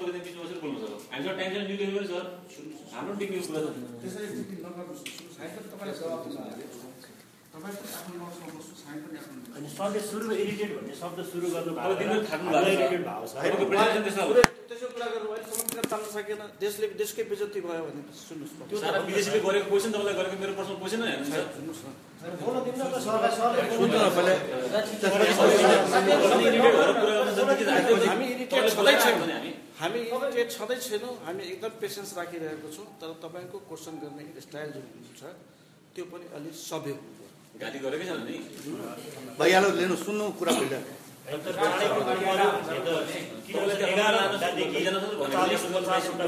गरेर बिचमा बसेर बोल्नु सक्छ हामीसँग चाहिँ मिल्यो भने सर। हाम्रो टिमको कुरा छ। त्यसरी अनि सधैँ सुरु इरिटेट भन्ने शब्द सुरु गर्नु अब तिमीले थाक्नु भएको छ। इरिटेट भएको छ। तपाईँको प्रेजेन्टेसन त्यस्तो पुरै त्यसो कुरा गर्नु अहिलेसम्म किन चाल्न सकेन। देशले देशकै बेजती भयो भने सुन्नुहोस् विदेशीले गरेको क्वेसन तपाईँलाई गरेको मेरो प्रश्न क्वेसन नै हेर्नु सर सुन्नुहोस् न। बोल्न दिनु न त सरलाई सरले सुन्नु न पहिला। इरिटेट भएर कुरा गर्न जति कि हामीले हामी इरिटेट छँदै छैनौँ हामी। हामी इरिटेट छँदै छैनौँ। हामी एकदम पेसेन्स राखिरहेको छौँ। तर तपाईँको क्वेसन गर्ने स्टाइल जुन छ त्यो पनि अलिक सभ्य हुनु गाली गरेकै छैन नि। भइहाल्यो लिनु सुन्नु कुरा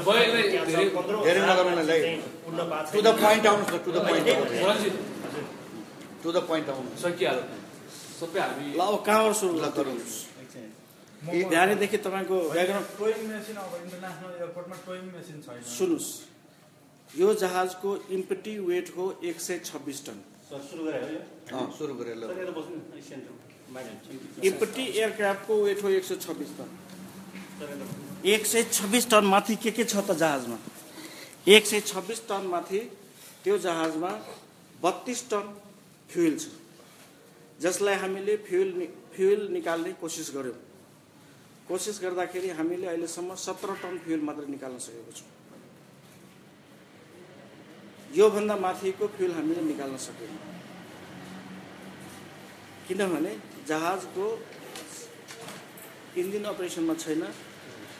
पहिला धेरै- टु द पोइन्ट आउनुहोस् न to the point to the point आउनु सकिहाल्यो। सबै हामी ल अब कहाँबाट सुरु तपाईँको सुन्नुहोस्। यो जहाजको इम्पेटी वेट हो एक सय छब्बिस टन। सर सुरु गरे हो यो अँ सुरु गरेर इम्पेटी एयरक्राफ्टको वेट हो। एक सय छब्बिस टन। एक सय छब्बिस टन माथि के के छ त जहाजमा? एक सय छब्बिस टन माथि त्यो जहाजमा बत्तिस टन फ्युल छ। जसलाई हामीले फ्युल नि- फ्युल निकाल्ने कोसिस गर्यौँ। कोसिस गर्दाखेरि हामीले अहिलेसम्म सत्र टन फ्युल मात्र निकाल्न सकेको छौँ। योभन्दा माथिको फ्युल हामीले निकाल्न सकेनौँ। किनभने जहाजको इन्जिन अपरेसनमा छैन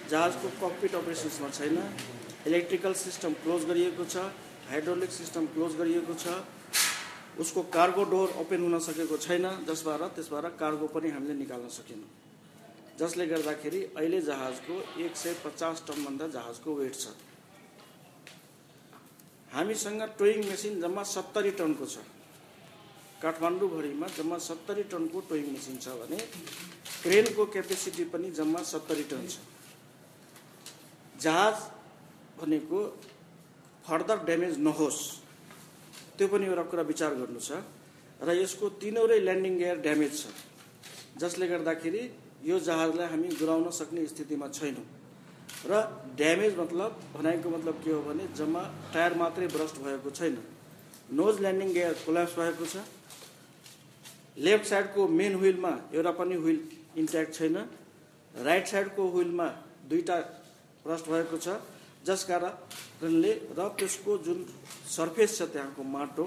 जहाजको ककपिट अपरेसन्समा छैन इलेक्ट्रिकल सिस्टम क्लोज गरिएको छ हाइड्रोलिक सिस्टम क्लोज गरिएको छ उसको कार्गो डोर ओपन हुन सकेको छैन जसबाट त्यसबाट कार्गो पनि हामीले निकाल्न सकेनौँ। जसले गर्दाखेरि अहिले जहाजको एक सय पचास टनभन्दा जहाजको वेट छ। हामीसँग टोइङ मेसिन जम्मा सत्तरी टनको छ। काठमाडौँभरिमा जम्मा सत्तरी टनको टोइङ मेसिन छ भने क्रेनको क्यापेसिटी पनि जम्मा सत्तरी टन छ। जहाज भनेको फर्दर ड्यामेज नहोस् त्यो पनि एउटा कुरा विचार गर्नु छ र यसको तिनवटै ल्यान्डिङ गेयर ड्यामेज छ जसले गर्दाखेरि यो जहाजलाई हामी गुराउन सक्ने स्थितिमा छैनौँ। र ड्यामेज मतलब भनाइको मतलब के हो भने जम्मा टायर मात्रै ब्रस्ट भएको छैन। नोज ल्यान्डिङ गेयर कोल्याप्स भएको छ। लेफ्ट साइडको मेन व्हिलमा एउटा पनि व्हिल इन्ट्याक्ट छैन। राइट साइडको व्हिलमा दुईवटा ब्रस्ट भएको छ। जस कारणले र त्यसको जुन सर्फेस छ त्यहाँको माटो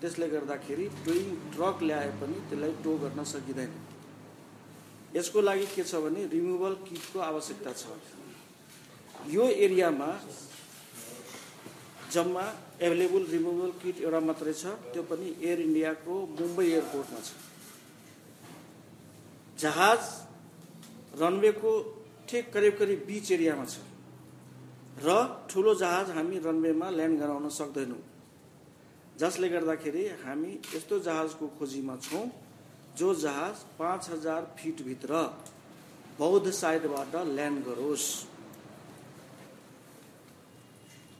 त्यसले गर्दाखेरि टोइङ ट्रक ल्याए पनि त्यसलाई टो गर्न सकिँदैन। यसको लागि के छ भने रिमुभल किटको आवश्यकता छ। यो एरियामा जम्मा एभाइलेबल रिमुभल किट एउटा मात्रै छ त्यो पनि एयर इन्डियाको मुम्बई एयरपोर्टमा छ। जहाज रनवेको ठिक करिब करिब बिच एरियामा छ। र ठुलो जहाज हामी रनवेमा ल्यान्ड गराउन सक्दैनौँ। जसले गर्दाखेरि हामी यस्तो जहाजको खोजीमा छौँ जो जहाज पाँच हजार फिटभित्र बौद्ध साइडबाट ल्यान्ड गरोस्।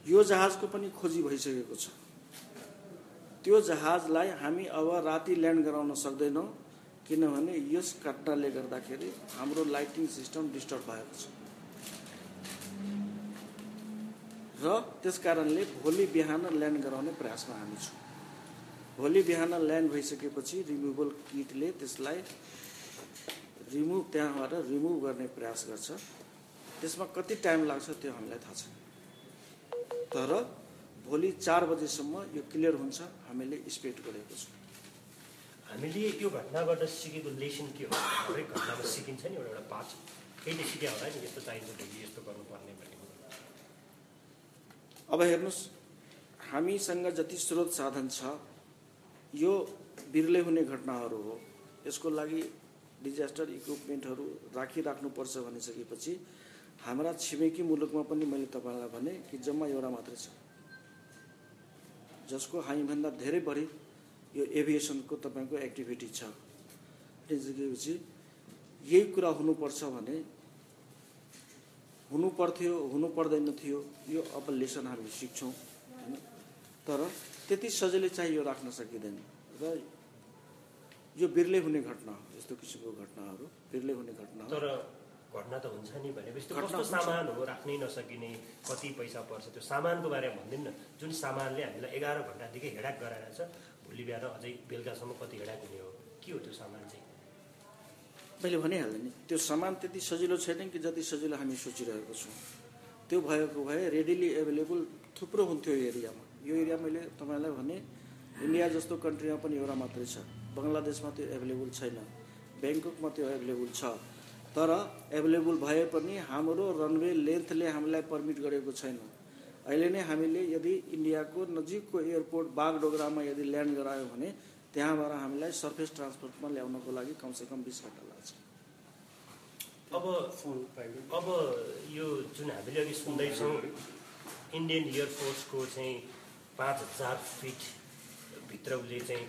यो जहाजको पनि खोजी भइसकेको छ। त्यो जहाजलाई हामी अब राति ल्यान्ड गराउन सक्दैनौँ किनभने यस घटनाले गर्दाखेरि हाम्रो लाइटिङ सिस्टम डिस्टर्ब भएको छ। र त्यस कारणले भोलि बिहान ल्यान्ड गराउने प्रयासमा हामी छौँ। भोलि बिहान ल्यान्ड भइसकेपछि रिमुभल किटले त्यसलाई रिमुभ त्यहाँबाट रिमुभ गर्ने प्रयास गर्छ। त्यसमा कति टाइम लाग्छ त्यो हामीलाई थाहा छैन। तर भोलि चार बजेसम्म यो क्लियर हुन्छ हामीले एक्सपेक्ट गरेको छौँ। हामीले यो घटनाबाट सिकेको लेसन के हो? हरेक घटनामा सिकिन्छ नि एउटा एउटा पाठ। केहीले सिक्यो होला नि यस्तो चाहिन्छ भोलि यस्तो गर्नुपर्ने भन्ने अब हेर्नुहोस् हामीसँग जति स्रोत साधन छ यो बिरलै हुने घटनाहरू हो। यसको लागि डिजास्टर इक्विपमेन्टहरू राखिराख्नुपर्छ भनिसकेपछि हाम्रा छिमेकी मुलुकमा पनि मैले तपाईँलाई भने कि जम्मा एउटा मात्रै छ। जसको हामीभन्दा धेरै बढी यो एभिएसनको तपाईँको एक्टिभिटी छ। त्यसपछि यही कुरा हुनुपर्छ भने हुनु पर्थ्यो हुनु पर्दैन थियो यो अब लेसन हामी सिक्छौँ होइन? तर त्यति सजिलै चाहिँ यो राख्न सकिँदैन। र यो बिरलै हुने घटना हो यस्तो किसिमको घटनाहरू बिरलै हुने घटना हो। घटना त हुन्छ नि भनेपछि त्यो कस्तो। सामान हो राख्नै नसकिने कति पैसा पर्छ त्यो सामानको बारेमा भनिदिनु न। जुन सामानले हामीलाई एघार घन्टादेखि हेडाक गराएर छ भोलि बिहान अझै बेलुकासम्म कति हेडाक हुने हो? के हो त्यो सामान चाहिँ? मैले भनिहालेँ नि त्यो सामान त्यति सजिलो छैन कि जति सजिलो हामी सोचिरहेको छौँ। त्यो भएको भए रेडिली एभाइलेबल थुप्रो हुन्थ्यो यो एरियामा। यो एरिया मैले तपाईँलाई भने इन्डिया जस्तो कन्ट्रीमा पनि एउटा मात्रै छ। बङ्गलादेशमा त्यो एभाइलेबल छैन। ब्याङ्ककमा त्यो एभाइलेबल छ। तर एभाइलेबल भए पनि हाम्रो रनवे लेन्थले हामीलाई पर्मिट गरेको छैन। अहिले नै हामीले यदि इन्डियाको नजिकको एयरपोर्ट बागडोगरामा यदि ल्यान्ड गरायो भने त्यहाँबाट हामीलाई सर्फेस ट्रान्सपोर्टमा ल्याउनको लागि कमसेकम बिस घन्टा लाग्छ। अब अब यो जुन हामीले अघि सुन्दैछौँ इन्डियन एयरफोर्सको चाहिँ पाँच हजार फिट भित्र उसले चाहिँ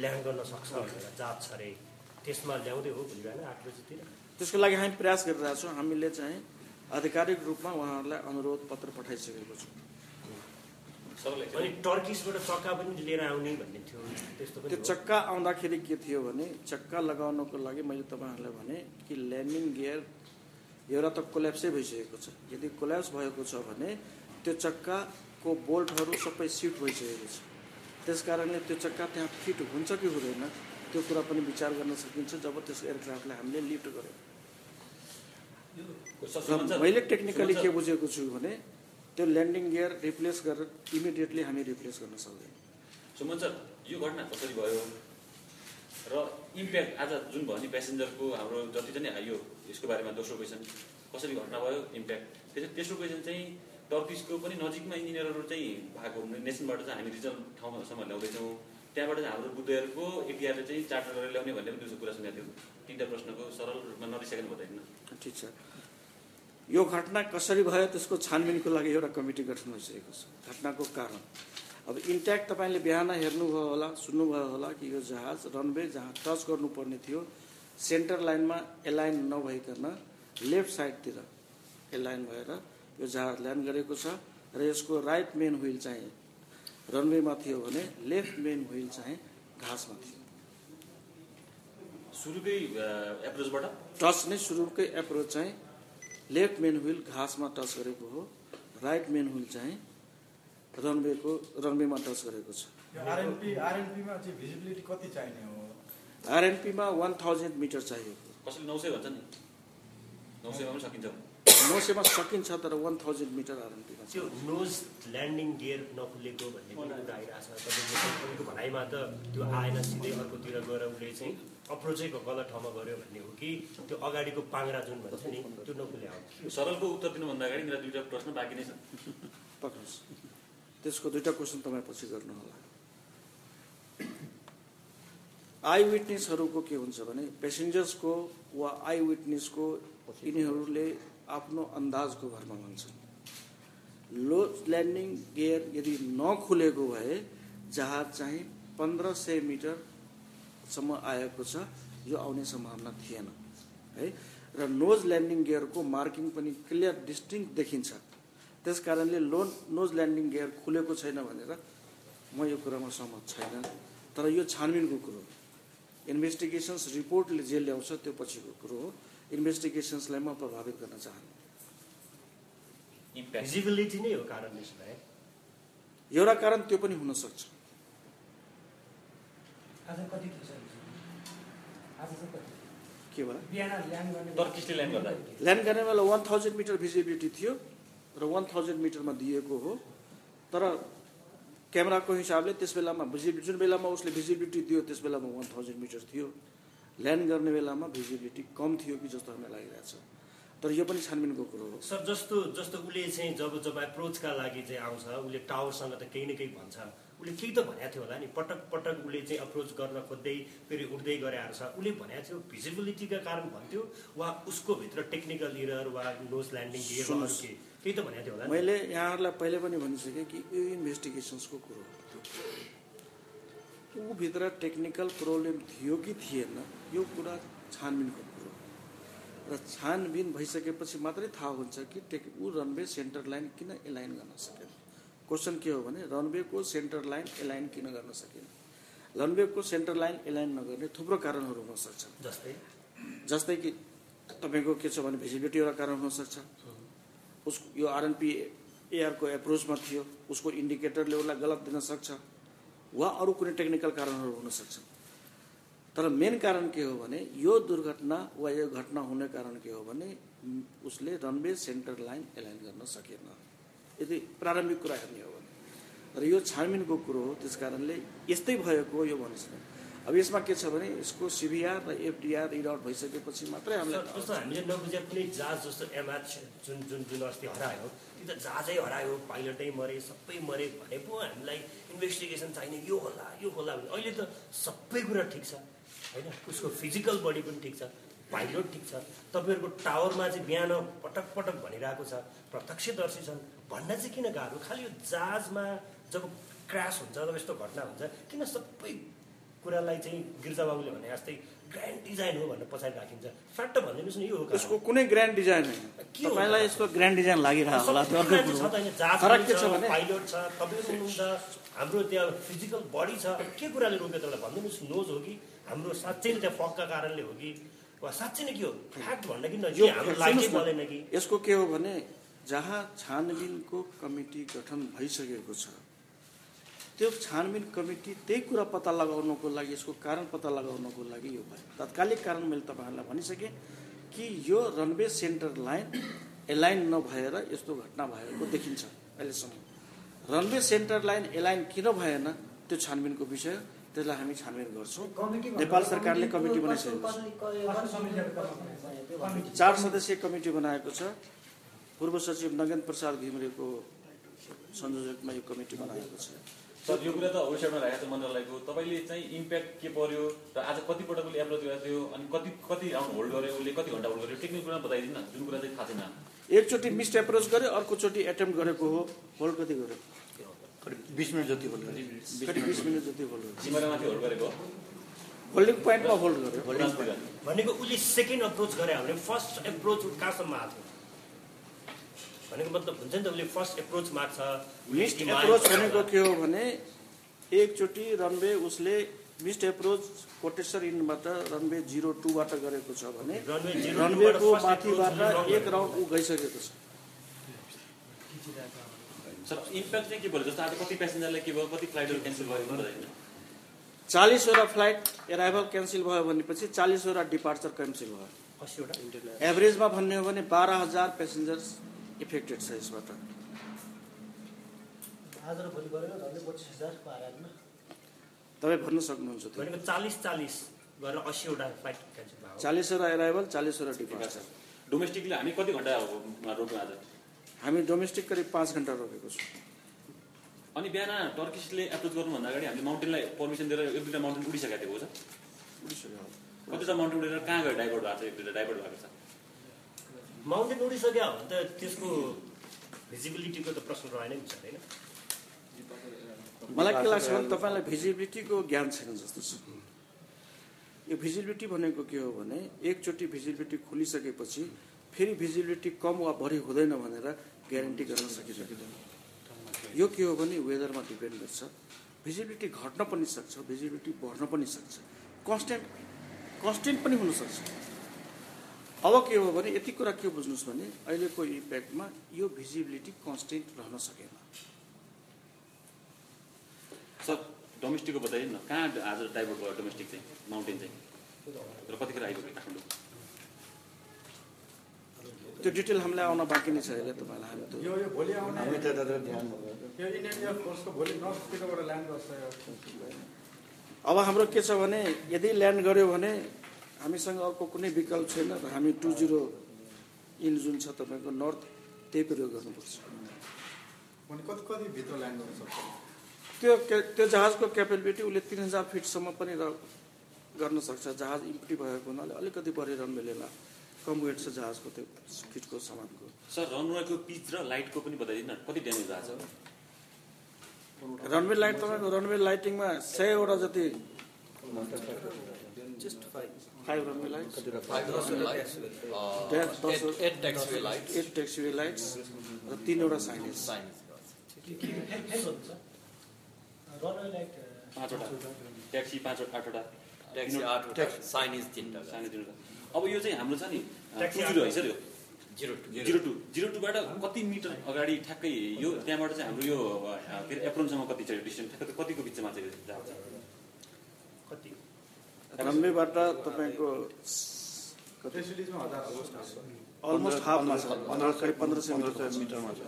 ल्यान्ड गर्न सक्छ भनेर जाँच छ अरे। त्यसमा ल्याउँदै हो भोलि आठ बजीतिर। त्यसको लागि हामी प्रयास गरिरहेका छौँ। हामीले चाहिँ आधिकारिक रूपमा उहाँहरूलाई अनुरोध पत्र पठाइसकेको छौँ। अनि टर्किसबाट चक्का पनि लिएर आउने भन्ने थियो। त्यस्तो पनि त्यो? चक्का आउँदाखेरि के थियो भने चक्का लगाउनको लागि मैले तपाईँहरूलाई भने कि ल्यान्डिङ गियर एउटा त कोल्याप्सै भइसकेको छ। यदि कोल्याप्स भएको छ भने त्यो चक्काको बोल्टहरू सबै सिट भइसकेको छ। त्यस कारणले त्यो चक्का त्यहाँ फिट हुन्छ कि हुँदैन त्यो कुरा पनि विचार गर्न सकिन्छ जब त्यस एयरक्राफ्टलाई हामीले लिफ्ट गऱ्यौँ मैले टेक्निकली के बुझेको छु भने त्यो ल्यान्डिङ गियर रिप्लेस गरेर इमिडिएटली हामी रिप्लेस गर्न सक्दैनौँ। सुमन सर यो घटना कसरी भयो? र इम्प्याक्ट आज जुन भयो नि प्यासेन्जरको हाम्रो जति चाहिँ आयो यसको बारेमा दोस्रो क्वेसन कसरी घटना भयो इम्प्याक्ट त्यसरी तेस्रो क्वेसन चाहिँ टर्किसको पनि नजिकमा इन्जिनियरहरू चाहिँ भएको नेसनबाट चाहिँ हामी रिजनल ठाउँसम्म ल्याउँदैछौँ। त्यहाँबाट हाम्रो बुद्धहरूको एटिआरले चाहिँ चार्टर गरेर ल्याउने भन्ने पनि दिउँसो कुरा सुनेको थियो। तिनवटा प्रश्नको सरल रूपमा नरिसाइकन बताइदिनु ठिक छ। यो घटना कसरी भयो त्यसको छानबिनको लागि एउटा कमिटी गठन भइसकेको छ। घटनाको कारण। अब इन्ट्याक्ट तपाईँले बिहान हेर्नुभयो होला सुन्नुभयो होला कि यो जहाज रनवे जहाँ टच गर्नुपर्ने थियो सेन्टर लाइनमा एलाइन नभइकन लेफ्ट साइडतिर एलाइन भएर यो जहाज ल्यान्ड गरेको छ र यसको राइट मेन व्हिल चाहिँ रनवेमा थियो भने लेफ्ट मेन व्हिल चाहिँ घाँसमा थियो। सुरुकै एप्रोचबाट टच नै सुरुकै एप्रोच चाहिँ लेफ्ट मेन व्हिल घाँसमा टच गरेको हो। राइट मेन व्हिल चाहिँ रनवेको रनवेमा टच गरेको छ। आरएनपी आरएनपीमा चाहिँ भिजिबिलिटी कति चाहिने हो? आरएनपीमा वान थाउजन्ड मिटर चाहिएको। कसैले नौ सयमा सकिन्छ। तर वान थाउजन्ड मिटर आरएनपीमा त्यो नोज ल्यान्डिङ गियर नखुलेको भन्ने पनि कुरा आइरहेको छ तपाईँको तपाईँको भनाइमा त त्यो आएन सिधै अर्कोतिर गएर उसले चाहिँ अप्रोचै गलत ठाउँमा गऱ्यो भन्ने हो कि त्यो अगाडिको पाङ्रा जुन भन्छ नि त्यो नखुले हो। सरलको उत्तर दिनुभन्दा अगाडि मेरा दुईवटा प्रश्न बाँकी नै छन्। पक्नुहोस् त्यसको दुईवटा क्वेसन तपाईँ पछि गर्नुहोला। आई विटनेसहरूको के हुन्छ भने पेसेन्जर्सको वा आई विटनेसको यिनीहरूले आफ्नो अन्दाजको भरमा भन्छन् लो ल्यान्डिङ गियर यदि नखुलेको भए जहाज चाहिँ पन्ध्र सय मिटरसम्म आएको छ यो आउने सम्भावना थिएन है? र नोज ल्यान्डिङ गियरको मार्किङ पनि क्लियर डिस्टिङ देखिन्छ। त्यस कारणले लोन नोज ल्यान्डिङ गियर खुलेको छैन भनेर म यो कुरामा सहमत छैन। तर यो छानबिनको कुरो हो। इन्भेस्टिगेसन्स रिपोर्टले जे ल्याउँछ त्यो पछिको कुरो हो। इन्भेस्टिगेसन्सलाई म प्रभावित गर्न चाहन्न। भिजिबिलिटी नै हो कारण यसमा है एउटा कारण त्यो पनि हुन सक्छ आज कति थियो सर आज चाहिँ कति? के भयो? बिहान ल्यान्ड गर्ने टर्किसले ल्यान्ड गर्दा। ल्यान्ड गर्ने बेला वान थाउजन्ड मिटर भिजिबिलिटी थियो र वान थाउजन्ड मिटरमा दिएको हो। तर क्यामेराको हिसाबले त्यस बेलामा भिजिबिलिटी जुन बेलामा उसले भिजिबिलिटी दियो त्यस बेलामा वान थाउजन्ड मिटर थियो। ल्यान्ड गर्ने बेलामा भिजिबिलिटी कम थियो कि जस्तो हामीलाई लागिरहेछ। तर यो पनि छानबिनको कुरो हो। सर जस्तो जस्तो उसले चाहिँ जब जब एप्रोचका लागि चाहिँ आउँछ उसले टावरसँग त केही न केही भन्छ। उसले केही त भनेको थियो होला नि। पटक पटक उसले चाहिँ अप्रोच गर्न खोज्दै फेरि उठ्दै गरे छ। उसले भनेको थियो भिजिबिलिटीका कारण भन्थ्यो वा उसको भित्र टेक्निकल इरर वा नोज ल्यान्डिङ केही त भनेको थियो होला मैले यहाँहरूलाई पहिले पनि भनिसकेँ कि यो इन्भेस्टिगेसन्सको कुरो हो ऊभित्र टेक्निकल प्रब्लम थियो कि थिएन यो कुरा छानबिनको र छानबिन भइसकेपछि मात्रै थाहा हुन्छ कि टेक ऊ रनवे सेन्टर लाइन किन एलाइन गर्न सकेन। क्वेसन के हो भने रनवेको सेन्टर लाइन एलाइन किन गर्न सकेन? रनवेको सेन्टर लाइन एलाइन नगर्ने थुप्रो कारणहरू हुन सक्छन् जस्तै? जस्तै कि तपाईँको के छ भने भिजिबिलिटी एउटा कारण हुनसक्छ उस यो आरएनपी एआरको एप्रोचमा थियो। उसको इन्डिकेटरले उसलाई गलत दिन सक्छ। वा अरू कुनै टेक्निकल कारणहरू हुनसक्छ तर मेन कारण के हो भने यो दुर्घटना वा यो घटना हुने कारण के हो भने उसले रनवे सेन्टर लाइन एलाइन गर्न सकेन। यदि प्रारम्भिक कुरा हेर्ने हो भने। र यो छानबिनको कुरो हो त्यस कारणले यस्तै भएको हो यो भनिन्छ अब यसमा के छ भने यसको सिबिआर र एफडिआर रिड आउट भइसकेपछि मात्रै हामीले नबुझे कुनै जहाज जस्तो एमएच जुन जुन जुन अस्ति हरायो त्यो त जहाजै हरायो पाइलटै मरे सबै मरे भने पो हामीलाई इन्भेस्टिगेसन चाहिने यो होला यो होला भने। अहिले त सबै कुरा ठिक छ। होइन उसको फिजिकल बडी पनि ठिक छ पाइलट ठिक छ। तपाईँहरूको टावरमा चाहिँ बिहान पटक पटक भनिरहेको छ प्रत्यक्षदर्शी छन्। भन्न चाहिँ किन गाह्रो? खालि यो जहाजमा जब क्रास हुन्छ जब यस्तो घटना हुन्छ किन सबै कुरालाई चाहिँ गिर्जाबाबुले भने जस्तै ग्रान्ड डिजाइन हो भनेर पछाडि राखिन्छ? फ्याक्ट भनिदिनुहोस् न यो। यसको कुनै ग्रान्ड डिजाइन होइन? तपाईँलाई यसको ग्रान्ड डिजाइन लागिरहेको होला पाइलट छ तपाईँ हुनुहुन्छ हाम्रो त्यहाँ फिजिकल बडी छ। के कुराले रोक्यो तपाईँलाई? भनिदिनुहोस् नोज हो कि? हाम्रो साँच्चै नै त्यहाँ फकका कारणले हो कि? वा साँच्चै नै के हो? फ्याक्ट भन्न कि हाम्रो कि? यसको के हो भने जहाँ छानबिनको कमिटी गठन भइसकेको छ त्यो छानबिन कमिटी त्यही कुरा पत्ता लगाउनको लागि यसको कारण पत्ता लगाउनको लागि यो भयो। तत्कालिक कारण मैले तपाईँहरूलाई भनिसकेँ कि यो रनवे सेन्टर लाइन एलाइन नभएर यस्तो घटना भएको देखिन्छ अहिलेसम्म। रनवे सेन्टर लाइन एलाइन किन भएन त्यो छानबिनको विषय त्यसलाई हामी छानबिन गर्छौँ। नेपाल सरकारले कमिटी बनाइसकेको छ। चार सदस्यीय कमिटी बनाएको छ। पूर्व सचिव नगेन्द्र प्रसाद घिमिरेको संयोजकमा यो कमिटी बनाएको छ। सर यो कुरा त वेबसाइटमा राखेको छ मन्त्रालयको तपाईँले चाहिँ इम्प्याक्ट के पर्यो र आज कतिपटक उसले एप्रोच गरेको थियो अनि कति कति राउन्ड होल्ड गर्यो उसले कति घन्टा होल्ड गर्यो? टेक्निकल कुरा बताइदिनु न जुन कुरा चाहिँ थाहा छैन एकचोटि मिस्ड एप्रोच गर्यो अर्कोचोटि एटेम्प गरेको हो। होल्ड कति गर्यो? बिस मिनट जति होल्ड गरे कति बिस मिनट जति होल्ड गर्यो सिमानामाथि होल्ड गरेको होल्डिङ पोइन्टमा होल्ड गर्यो उडानतिर भनेको उसले सेकेन्ड अप्रोच गरे भने फर्स्ट एप्रोच कहाँसम्म आएको थियो भनेको मतलब हुन्छ नि त उसले फर्स्ट एप्रोच माग्छ मिस्ड एप्रोच भनेको के हो भने एकचोटि रनवे उसले मिस्ड एप्रोच कोटेश्वर इनबाट रनवे जिरो टूबाट गरेको छ भने रनवेको माथिबाट एक राउन्ड ऊ गइसकेको छ सर इम्प्याक्ट चाहिँ के पर्यो जस्तो आज कति प्यासेन्जरलाई के भयो? कति फ्लाइटहरू क्यान्सल भयो? बताइदिनु चालिसवटा फ्लाइट एराइभल क्यान्सल भयो भनेपछि चालिसवटा डिपार्चर क्यान्सल भयो। असीवटा एभरेजमा भन्ने हो भने बाह्र हजार पेसेन्जर्स इफेक्टेड छ यसबाट। तपाईँ भन्न सक्नुहुन्छ चालिस चालिस गरेर असीवटा फ्लाइट क्यान्सल भयो। चालिसवटा एराइभल चालिसवटा डिपार्चर डोमेस्टिकली हामी कति घन्टा रोक्यौँ आज? हामी डोमेस्टिक करिब पाँच घन्टा रोकेको छौँ। अनि बिहान टर्किसले एप्रोच गर्नुभन्दा अगाडि हामीले माउन्टेनलाई पर्मिसन दिएर एक दुईवटा माउन्टेन उडिसकेको थियो हो सर? उडिसक्यो कतिवटा माउन्टेन उडेर कहाँ गयो डाइभर्ट भएको छ एक दुईवटा डाइभर्ट भएको छ? माउन्टेन उडिसक्यो भने त त्यसको भिजिबिलिटीको त प्रश्न रहेन नि होइन? मलाई के लाग्छ भने तपाईँलाई भिजिबिलिटीको ज्ञान छैन जस्तो छ। यो भिजिबिलिटी भनेको के हो भने एकचोटि भिजिबिलिटी खुलिसकेपछि फेरि भिजिबिलिटी कम वा बढी हुँदैन भनेर ग्यारेन्टी गर्न सकिसकेन यो के हो भने वेदरमा डिपेन्ड गर्छ। भिजिबिलिटी घट्न पनि सक्छ भिजिबिलिटी बढ्न पनि सक्छ। कन्सटेन्ट कन्सटेन्ट पनि हुनसक्छ अब के हो भने यति कुरा के बुझ्नुहोस् भने अहिलेको इम्प्याक्टमा यो भिजिबिलिटी कन्सटेन्ट रहन सकेन। सर डोमेस्टिकको बताइदिनु न। कहाँ आज डाइभर्ट भयो डोमेस्टिक चाहिँ? माउन्टेन चाहिँ। र कतिखेर आइपुग्यो काठमाडौँ? त्यो डिटेल हामीलाई आउन बाँकी नै छ अहिले तपाईँलाई हामी त्यो अब हाम्रो के छ भने यदि ल्यान्ड गर्यो भने हामीसँग अर्को कुनै विकल्प छैन र हामी टु जिरो इन जुन छ तपाईँको नर्थ त्यही प्रयोग गर्नुपर्छ। भने कति कति भित्र ल्यान्ड गर्नु सक्छ? त्यो के- त्यो जहाजको क्यापेबिलिटी उसले तिन हजार फिटसम्म पनि र गर्न सक्छ। जहाज इम्प्टी भएको हुनाले अलिकति बढी रनवे लिएला कम वेट छ जहाजको त्यो फिटको सामानको। सर रनवेको पिच र लाइटको पनि बताइदिनु न कति ड्यामेज भएको छ? रनवे लाइट तपाईँको रनवे लाइटिङमा सयवटा जति uh, एट ट्याक्सीवे लाइट्स र तिनवटा साइनेज signs. रनवे लाइट पाँचवटा। ट्याक्सी पाँचवटा आठवटा। Taxi, आठवटा, is तिनवटा। सानो तिनवटा। अब यो चाहिँ हाम्रो छ नि टु जिरो है सर यो Zero two. Zero two zero टूबाट कति मिटर? अगाडि ठ्याक्कै यो त्यहाँबाट चाहिँ हाम्रो यो के अरे एप्रोनसम्म कति छ डिस्टेन्स ठ्याक्कै कतिको बिचमा चाहिँ जान्छ? कति? रनवेबाट तपाईँको अलमोस्ट हाफमा छ। पन्ध्र सय पन्ध्र सय मिटरमा छ।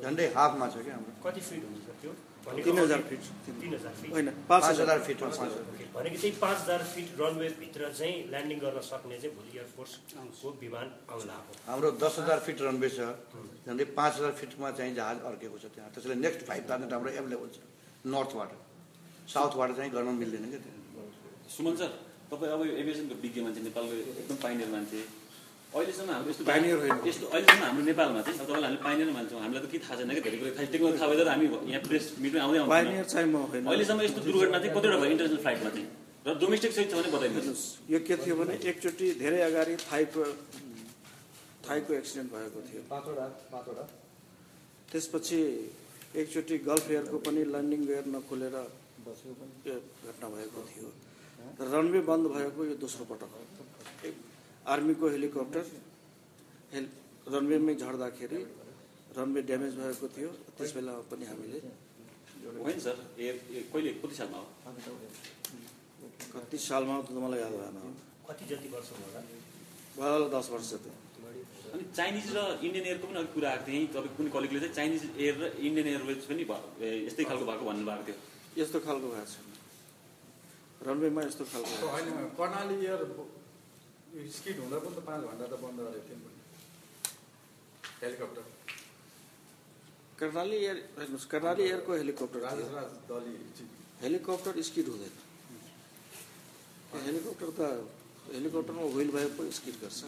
झन्डै हाफमा छ क्या हाम्रो? कति फिट हुन्छ त्यो? तिन हजार फिट तिन हजार। फिट। होइन पाँच हजार फिट भनेको चाहिँ पाँच हजार फिट रनवेभित्र चाहिँ ल्यान्डिङ गर्न सक्ने चाहिँ भोलि एयरफोर्सको विमान आउला हो हाम्रो दस हजार फिट रनवे छ झन्डै पाँच हजार फिटमा चाहिँ जहाज अड्केको छ त्यहाँ। त्यसैले नेक्स्ट फाइभ थाउजन्ड हाम्रो एभाइलेबल छ नर्थबाट। साउथबाट चाहिँ गर्न मिल्दैन क्या सुमन सर तपाईँ अब यो एभिएसनको विज्ञ मान्छे नेपालको एकदम पाइनियर मान्छे। अहिलेसम्म हाम्रो यस्तो। यस्तो अहिलेसम्म हाम्रो नेपालमा चाहिँ अब तपाईँलाई हामीले पाइनियर मान्छौँ। हामीलाई त के थाहा छैन कि धेरै कुरो खालि टेक्नोलोजी थाहा भएर हामी यहाँ प्रेस मिटमा आउँदै आउँदैन पाइनियर चाहिँ म होइन। अहिलेसम्म यस्तो दुर्घटना चाहिँ कतिवटा भयो इन्टरनेसनल फ्लाइटमा चाहिँ? र डोमेस्टिक सहित छ भने बताइदिनुहोस्। यो के थियो भने एकचोटि धेरै अगाडि थाइको थाइको एक्सिडेन्ट भएको थियो। पाँचवटा पाँचवटा। त्यसपछि एकचोटि गल्फ एयरको पनि ल्यान्डिङ गेयर नखोलेर घटना भएको थियो। रनवे बन्द भएको यो दोस्रो पटक हो। आर्मीको हेलिकप्टर हेल रनवेमै झर्दाखेरि रनवे ड्यामेज भएको थियो त्यस बेला पनि हामीले होइन सर कहिले कति सालमा हो? कति सालमा त मलाई याद भएन। कति जति वर्ष होला भयो होला? दस वर्ष जति अनि चाइनिज र इन्डियन एयरको पनि अलिक कुरा आएको थियो तपाईँ कुनै कलिगले चाहिँ चाइनिज एयर र इन्डियन एयरवेज पनि यस्तै खालको भएको भन्नुभएको थियो। यस्तो खालको भएको छैन। रनवेमा यस्तो खालको कर्णाली एयर स्किड हुँदा पनि त पाँच घन्टा त बन्द गरेको थियो नि हेलिकप्टर कर्णाली एयर हेर्नुहोस् कर्णाली एयरको हेलिकप्टर हेलिकप्टर स्किड हुँदैन हेलिकप्टर त हेलिकप्टरमा व्हिल स्किड गर्छ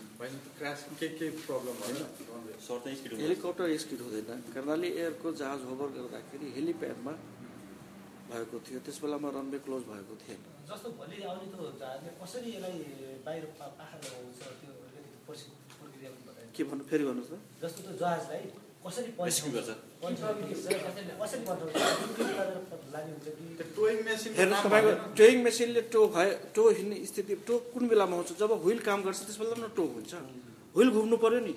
सर चाहिँ स्किड हुँदैन। हेलिकप्टर स्किड हुँदैन कर्णाली एयरको जहाज होभर गर्दाखेरि हेलिप्याडमा भएको थियो त्यस बेलामा रनवे क्लोज भएको थिएन जस्तो भोलि आउने त्यो जहाजले कसरी यसलाई बाहिर पाखा लगाउँछ त्यो प्रक्रिया। के भन्नु फेरि भन्नुहोस् त जस्तो त्यो जहाजलाई कसरी तपाईँको टोइङ मेसिनले टो भए टो हिँड्ने स्थिति टो कुन बेलामा हुन्छ जब व्हिल काम गर्छ त्यस बेला न टो हुन्छ। व्हिल घुम्नु पर्यो नि।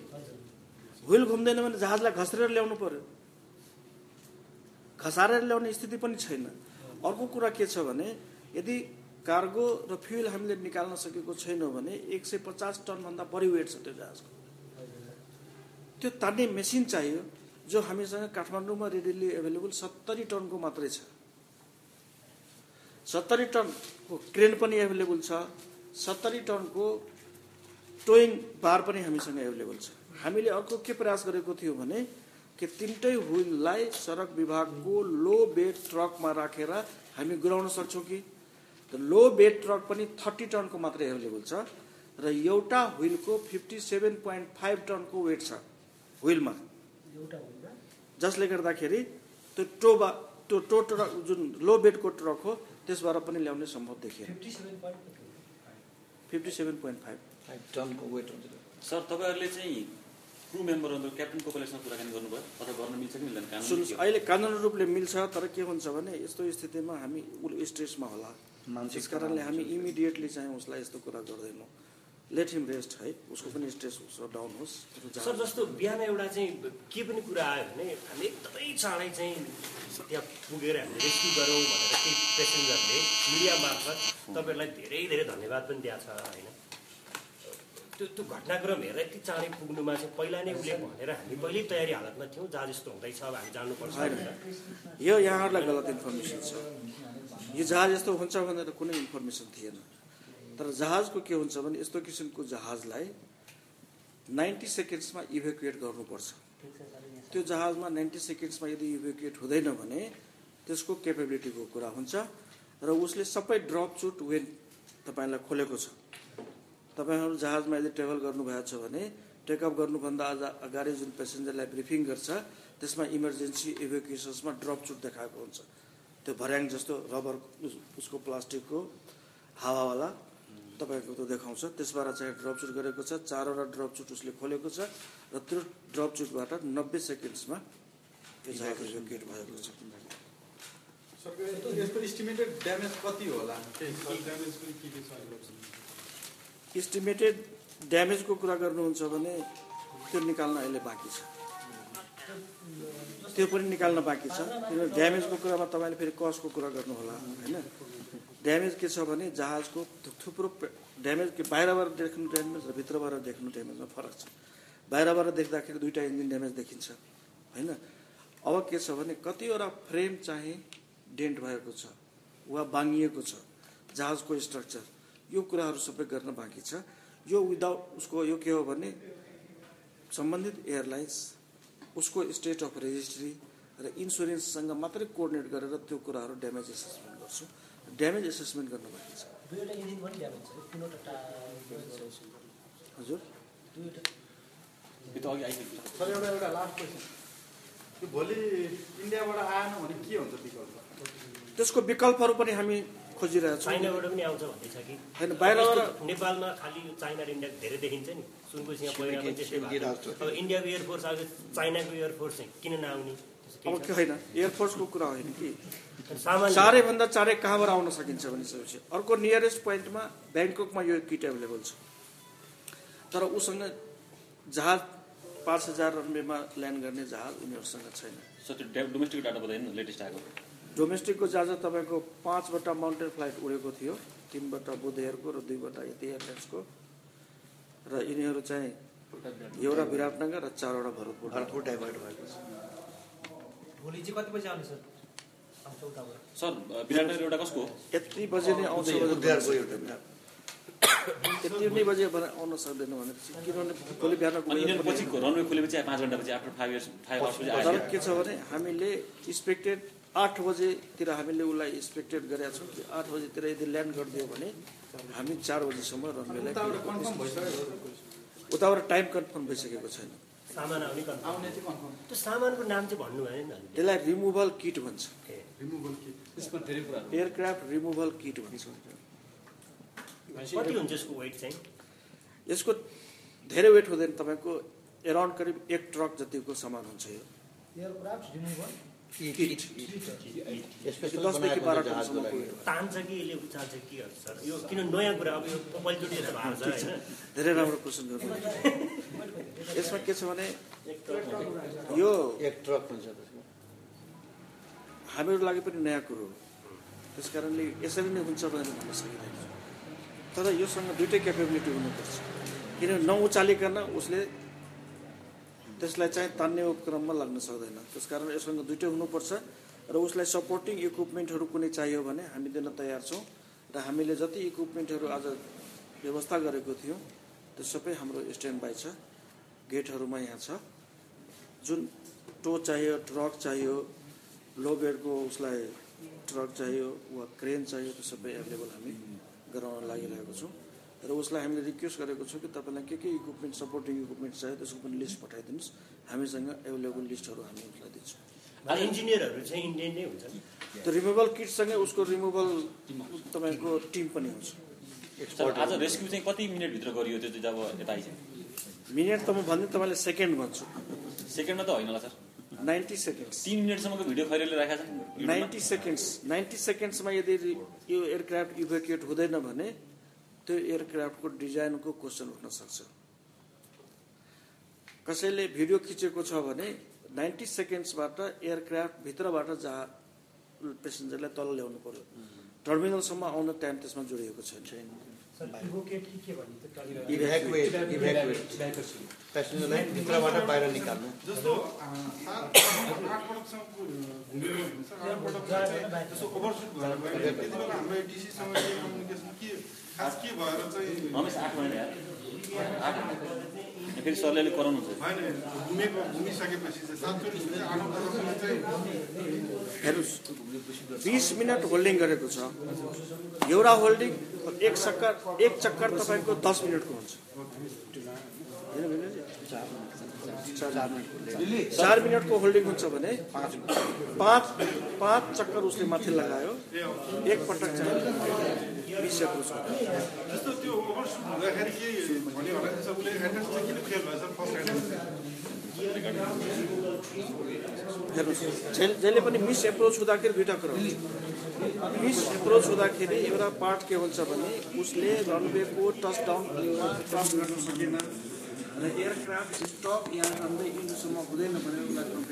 व्हिल घुम्दैन भने जहाजलाई घस्रेर ल्याउनु पर्यो। खसारेर ल्याउने स्थिति पनि छैन। अर्को कुरा के छ भने यदि कार्गो र फ्युल हामीले निकाल्न सकेको छैनौँ भने एक सय पचास टनभन्दा बढी वेट छ त्यो जहाजको। त्यो तान्ने मेसिन चाहियो जो हामीसँग काठमाडौँमा रेडिली एभाइलेबल सत्तरी टनको मात्रै छ। सत्तरी टनको क्रेन पनि एभाइलेबल छ सत्तरी टनको टोइङ बार पनि हामीसँग एभाइलेबल छ। हामीले अर्को के प्रयास गरेको थियो भने कि तिनटै व्हिललाई सडक विभागको लो बेड ट्रकमा राखेर हामी गुराउन सक्छौँ कि? त लो बेड ट्रक पनि थर्टी टनको मात्रै एभाइलेबल छ र एउटा व्हिलको फिफ्टी सेभेन पोइन्ट फाइभ टनको वेट छ हुँदा जसले गर्दाखेरि त्यो टोबा त्यो टो ट्रक जुन लो बेडको ट्रक हो त्यसबाट पनि ल्याउने सम्भव देखिएन। फिफ्टी सेभेन पोइन्ट फाइभ टनको वेट हुन्छ। सर तपाईँहरूले चाहिँ क्रु मेम्बरहरू क्याप्टन कोपालेसँग कुराकानी गर्नुभयो अथवा गर्न मिल्छ कि मिल्दैन? कानुन सुन्नुहोस् अहिले कानुनी रूपले मिल्छ तर के हुन्छ भने यस्तो स्थितिमा हामी उ स्ट्रेसमा होला। मानसिक त्यस कारणले हामी इमिडिएटली चाहिँ उसलाई यस्तो कुरा गर्दैनौँ। लेट हिम रेस्ट है। उसको पनि स्ट्रेस डाउन होस्। सर जस्तो बिहान एउटा चाहिँ के पनि कुरा आयो भने हामी एकदमै चाँडै चाहिँ त्यहाँ पुगेर हामीले रेस्क्यु गरौँ भनेर केही पेसेन्जरले मिडिया मार्फत तपाईँहरूलाई धेरै धेरै धन्यवाद पनि दिएको छ होइन? त्यो त्यो घटनाक्रम हेरेर यति चाँडै पुग्नुमा चाहिँ पहिला नै उसले भनेर हामी पहिल्यै तयारी हालतमा थियौँ जहाँ जस्तो हुँदैछ अब हामी जानुपर्छ भनेर। यो यहाँहरूलाई गलत इन्फर्मेसन छ। यो जहाज यस्तो हुन्छ भनेर कुनै इन्फर्मेसन थिएन। तर जहाजको के हुन्छ भने यस्तो किसिमको जहाजलाई नाइन्टी सेकेन्ड्समा इभ्याकुएट गर्नुपर्छ। त्यो जहाजमा नाइन्टी सेकेन्ड्समा यदि इभ्याकुएट हुँदैन भने त्यसको केपेबिलिटीको कुरा हुन्छ र उसले सबै ड्रप चुट वेन तपाईँलाई खोलेको छ। तपाईँहरू जहाजमा यदि ट्राभल गर्नुभएको छ भने टेकअप गर्नुभन्दा आज अगाडि जुन पेसेन्जरलाई ब्रिफिङ गर्छ त्यसमा इमर्जेन्सी इभ्याकुएसन्समा ड्रप चुट देखाएको हुन्छ। त्यो भर्याङ जस्तो रबर उस- उसको प्लास्टिकको हावावाला तपाईँको त्यो देखाउँछ। त्यसबाट चाहिँ ड्रप चुट गरेको छ चारवटा ड्रप चुट उसले खोलेको छ र त्यो ड्रप चुटबाट नब्बे सेकेन्ड्समा यो जहाज इभ्याकुएट भएको छ। यसको इस्टिमेटेड ड्यामेज कति होला? इस्टिमेटेड ड्यामेजको कुरा गर्नुहुन्छ भने त्यो निकाल्न अहिले बाँकी छ। त्यो पनि निकाल्न बाँकी छ। किनभने ड्यामेजको कुरामा तपाईँले फेरि कस्टको कुरा गर्नुहोला होइन? ड्यामेज के छ भने जहाजको थुप्रो ड्यामेज बाहिरबाट देख्नु ड्यामेज र भित्रबाट देख्नु ड्यामेजमा फरक छ। बाहिरबाट देख्दाखेरि दुईवटा इन्जिन ड्यामेज देखिन्छ होइन? अब के छ भने कतिवटा फ्रेम चाहिँ डेन्ट भएको छ वा बाङ्गिएको छ जहाजको स्ट्रक्चर यो कुराहरू सबै गर्न बाँकी छ। यो विदाउट उसको यो के हो भने सम्बन्धित एयरलाइन्स उसको स्टेट अफ रेजिस्ट्री र इन्सुरेन्ससँग मात्रै कोअर्डिनेट गरेर त्यो कुराहरू ड्यामेज एसेसमेन्ट गर्छु। ड्यामेज एसेसमेन्ट गर्न बाँकी छ। हजुर। भोलि इन्डियाबाट आएन भने के हुन्छ विकल्प? त्यसको विकल्पहरू पनि हामी खोजिरहेछौँ चाइनाबाट पनि आउँछ भन्ने छ कि? होइन बाहिरबाट नेपालमा खालि चाइना र इन्डिया धेरै देखिन्छ नि। सुनको सिंह पहिला। अब इन्डियाको एयरफोर्स आएको चाइनाको एयरफोर्स चाहिँ किन नआउने? अब के होइन। एयरफोर्सको कुरा होइन कि? छ? सामान्य चारैभन्दा चारै कहाँबाट आउन सकिन्छ भनिसकेपछि अर्को नियरेस्ट पोइन्टमा ब्याङ्ककमा यो किट एभाइलेबल छ। तर उसँग जहाज पाँच हजार रनवेमा ल्यान्ड गर्ने जहाज उनीहरूसँग छैन। सर त्यो डोमेस्टिक डाटा बताइदिनु लेटेस्ट आएको। डोमेस्टिकको जहाज तपाईँको पाँचवटा माउन्टेन फ्लाइट उडेको थियो। तिनवटा बुध एयरको र दुईवटा यति एयरलाइन्सको र यिनीहरू चाहिँ एउटा विराटनगर र चारवटा भरतपुर। भरतपुर डाइभर्ट भएको छ। भोलि चाहिँ कति बजी आउने सर? विराटनगर एउटा कसको हो? यति बजे नै आउँछ भनेर उद्धारको एउटा विराट। यति नै बजे भने आउन सक्दैन भनेपछि किनभने भोलि बिहान अनि यिनीहरू पछिको रनवे खोलेपछि पाँच घन्टापछि आफ्टर फाइभ इयर्स फाइभ आवर्सपछि तर आयो। के छ भने हामीले एक्सपेक्टेड आठ बजेतिर हामीले उसलाई एक्सपेक्टेड गरेका छौँ कि आठ बजेतिर यदि ल्यान्ड गरिदियो भने हामी चार बजीसम्म रनवेलाई उताबाट कन्फर्म भइसक्यो उताबाट टाइम कन्फर्म भइसकेको छैन। सामान आउने कन्फर्म आउने चाहिँ कन्फर्म त्यो सामानको नाम चाहिँ भन्नु भएन नि त्यसलाई रिमुभल किट भन्छ। ए, रिमुभल कि यसमा धेरै कुराहरू एयरक्राफ्ट रिमुभल किट भन्छ। कति हुन्छ यसको वेट चाहिँ? यसको धेरै वेट हुँदैन। तपाईँको एराउन्ड करिब एक ट्रक जतिको सामान हुन्छ यो। यो किन कुरा अब यो धेरै राम्रो क्वेसन गर्नु यसमा के छ भने यो एक ट्रक हुन्छ हामीहरू लागि पनि नयाँ कुरो हो त्यस कारणले यसरी नै हुन्छ भनेर भन्न सकिँदैन तर योसँग दुइटै क्यापेबिलिटी हुनुपर्छ किनभने नउचालिकन उसले त्यसलाई चाहिँ तान्ने उपक्रममा लाग्न सक्दैन। त्यस कारण यससँग दुइटै हुनुपर्छ र उसलाई सपोर्टिङ इक्विपमेन्टहरू कुनै चाहियो भने हामी दिन तयार छौँ र हामीले जति इक्विपमेन्टहरू आज व्यवस्था गरेको थियौँ त्यो सबै हाम्रो स्ट्यान्ड बाई छ। गेटहरूमा यहाँ छ। जुन टो चाहियो ट्रक चाहियो लो ग्रेडको उसलाई ट्रक चाहियो वा क्रेन चाहियो त्यो सबै एभाइलेबल हामी गराउन लागिरहेको छौँ। र उसलाई हामीले रिक्वेस्ट गरेको छौँ कि तपाईँलाई के के इक्विपमेन्ट सपोर्टिङ इक्विपमेन्ट चाहियो त्यसको पनि लिस्ट पठाइदिनुहोस्। हामीसँग एभाइलेबल लिस्टहरू हामी उसलाई दिन्छौँ। इन्जिनियरहरू चाहिँ इन्डियन नै हुन्छ त्यो रिमुभल किटसँगै उसको रिमुभल तपाईँको टिम पनि हुन्छ। आज रेस्क्यु चाहिँ कति मिनटभित्र गरियो त्यो चाहिँ अब यता आइसक्यो? मिनट त म भन्दै तपाईँलाई सेकेन्ड भन्छु। सेकेन्डमा त होइन होला सर नाइन्टी सेकेन्ड्स तिन मिनटसम्मको भिडियो खैरेले राखेका युट्युबमा। नाइन्टी सेकेन्ड्स नाइन्टी सेकेन्ड्समा यदि यो एयरक्राफ्ट इभ्याकुएट हुँदैन भने त्यो एयरक्राफ्टको डिजाइनको क्वेसन उठ्न सक्छ। कसैले भिडियो खिचेको छ भने नाइन्टी सेकेन्ड्सबाट एयरक्राफ्ट भित्रबाट जहाँ पेसेन्जरलाई तल ल्याउनु पर्यो। टर्मिनलसम्म आउन टाइम त्यसमा जोडिएको छैन। पेसेन्जरलाई भित्रबाट बाहिर निकाल्नु जस्तो के भएर चाहिँ फेरि सरले अलिक कराउनुहुन्छ हेर्नुहोस् बिस मिनट होल्डिङ गरेको छ एउटा होल्डिङ एक चक्कर एक चक्कर तपाईँको दस मिनटको हुन्छ? चार मिनटको होल्डिङ हुन्छ भने पाँच पाँच चक्कर उसले माथि लगायो। एकपटक चाहिँ हेर्नुहोस्। जहिले पनि मिस एप्रोच हुँदाखेरि दुइटा कुरा हुन्छ। मिस एप्रोच हुँदाखेरि एउटा पार्ट के हुन्छ भने उसले रनवेको टच डाउन गर्न सकेन। aircraft stop yang sampai itu semua kemudian kemudian